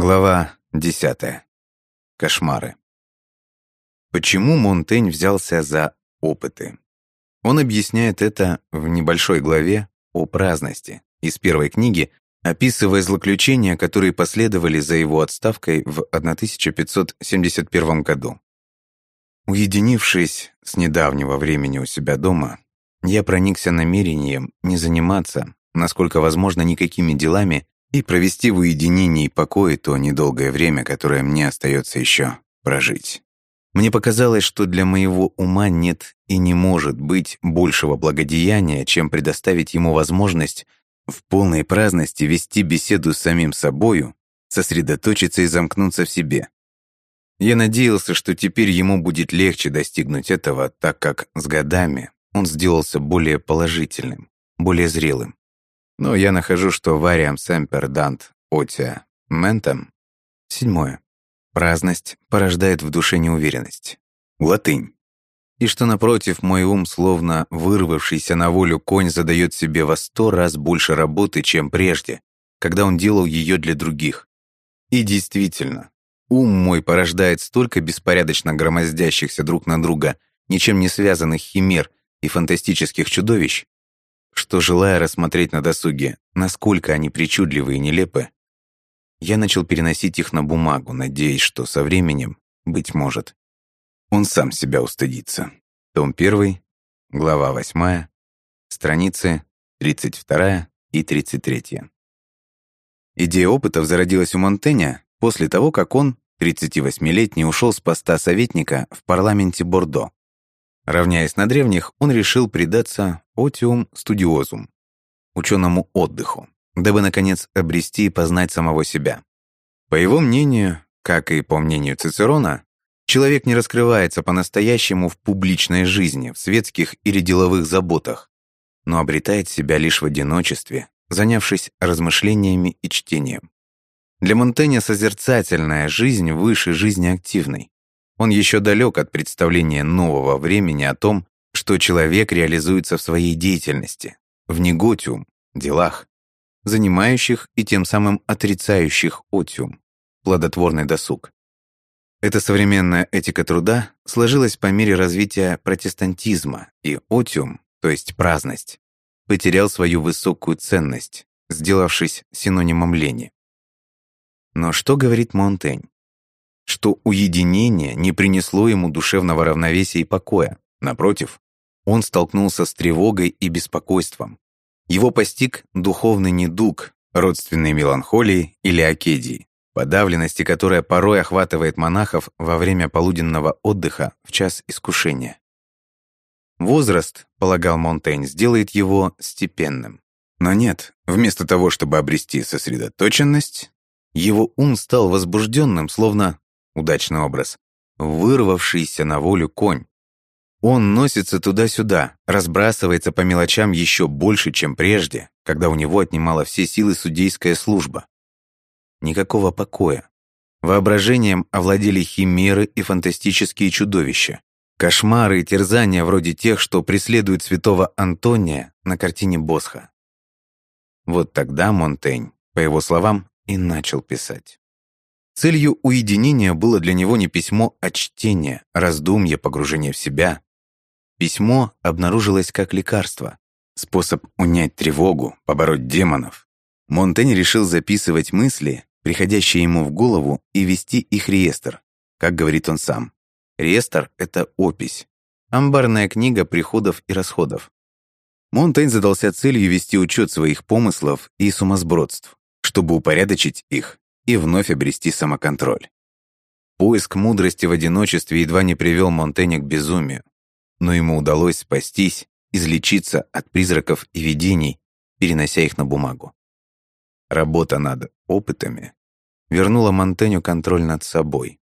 Глава 10. Кошмары. Почему Монтень взялся за опыты? Он объясняет это в небольшой главе о праздности из первой книги, описывая злоключения, которые последовали за его отставкой в 1571 году. Уединившись с недавнего времени у себя дома, я проникся намерением не заниматься, насколько возможно, никакими делами, и провести в уединении и покое то недолгое время, которое мне остается еще прожить. Мне показалось, что для моего ума нет и не может быть большего благодеяния, чем предоставить ему возможность в полной праздности вести беседу с самим собою, сосредоточиться и замкнуться в себе. Я надеялся, что теперь ему будет легче достигнуть этого, так как с годами он сделался более положительным, более зрелым. Но я нахожу, что вариам семпер дант отия ментом. Седьмое. Праздность порождает в душе неуверенность. Латынь. И что, напротив, мой ум, словно вырвавшийся на волю конь, задает себе во сто раз больше работы, чем прежде, когда он делал ее для других. И действительно, ум мой порождает столько беспорядочно громоздящихся друг на друга, ничем не связанных химер и фантастических чудовищ, что, желая рассмотреть на досуге, насколько они причудливы и нелепы, я начал переносить их на бумагу, надеясь, что со временем, быть может, он сам себя устыдится. Том 1, глава 8, страницы 32 и 33. Идея опытов зародилась у Монтэня после того, как он, 38-летний, ушел с поста советника в парламенте Бордо. Равняясь на древних, он решил предаться отиум студиозум, ученому отдыху, дабы, наконец, обрести и познать самого себя. По его мнению, как и по мнению Цицерона, человек не раскрывается по-настоящему в публичной жизни, в светских или деловых заботах, но обретает себя лишь в одиночестве, занявшись размышлениями и чтением. Для Монтэня созерцательная жизнь выше жизни активной. Он еще далек от представления нового времени о том, что человек реализуется в своей деятельности, в неготиум, делах, занимающих и тем самым отрицающих отиум, плодотворный досуг. Эта современная этика труда сложилась по мере развития протестантизма, и отиум, то есть праздность, потерял свою высокую ценность, сделавшись синонимом лени. Но что говорит Монтень? Что уединение не принесло ему душевного равновесия и покоя. Напротив, он столкнулся с тревогой и беспокойством. Его постиг духовный недуг, родственной меланхолии или акедии, подавленности, которая порой охватывает монахов во время полуденного отдыха в час искушения. Возраст, полагал Монтень, сделает его степенным. Но нет, вместо того, чтобы обрести сосредоточенность, его ум стал возбужденным, словно удачный образ, вырвавшийся на волю конь. Он носится туда-сюда, разбрасывается по мелочам еще больше, чем прежде, когда у него отнимала все силы судейская служба. Никакого покоя. Воображением овладели химеры и фантастические чудовища. Кошмары и терзания вроде тех, что преследуют святого Антония на картине Босха. Вот тогда Монтень, по его словам, и начал писать. Целью уединения было для него не письмо, а чтение, раздумье, погружение в себя. Письмо обнаружилось как лекарство, способ унять тревогу, побороть демонов. Монтень решил записывать мысли, приходящие ему в голову, и вести их реестр, как говорит он сам. Реестр — это опись, амбарная книга приходов и расходов. Монтень задался целью вести учет своих помыслов и сумасбродств, чтобы упорядочить их и вновь обрести самоконтроль. Поиск мудрости в одиночестве едва не привел Монтэня к безумию, но ему удалось спастись, излечиться от призраков и видений, перенося их на бумагу. Работа над опытами вернула Монтеню контроль над собой.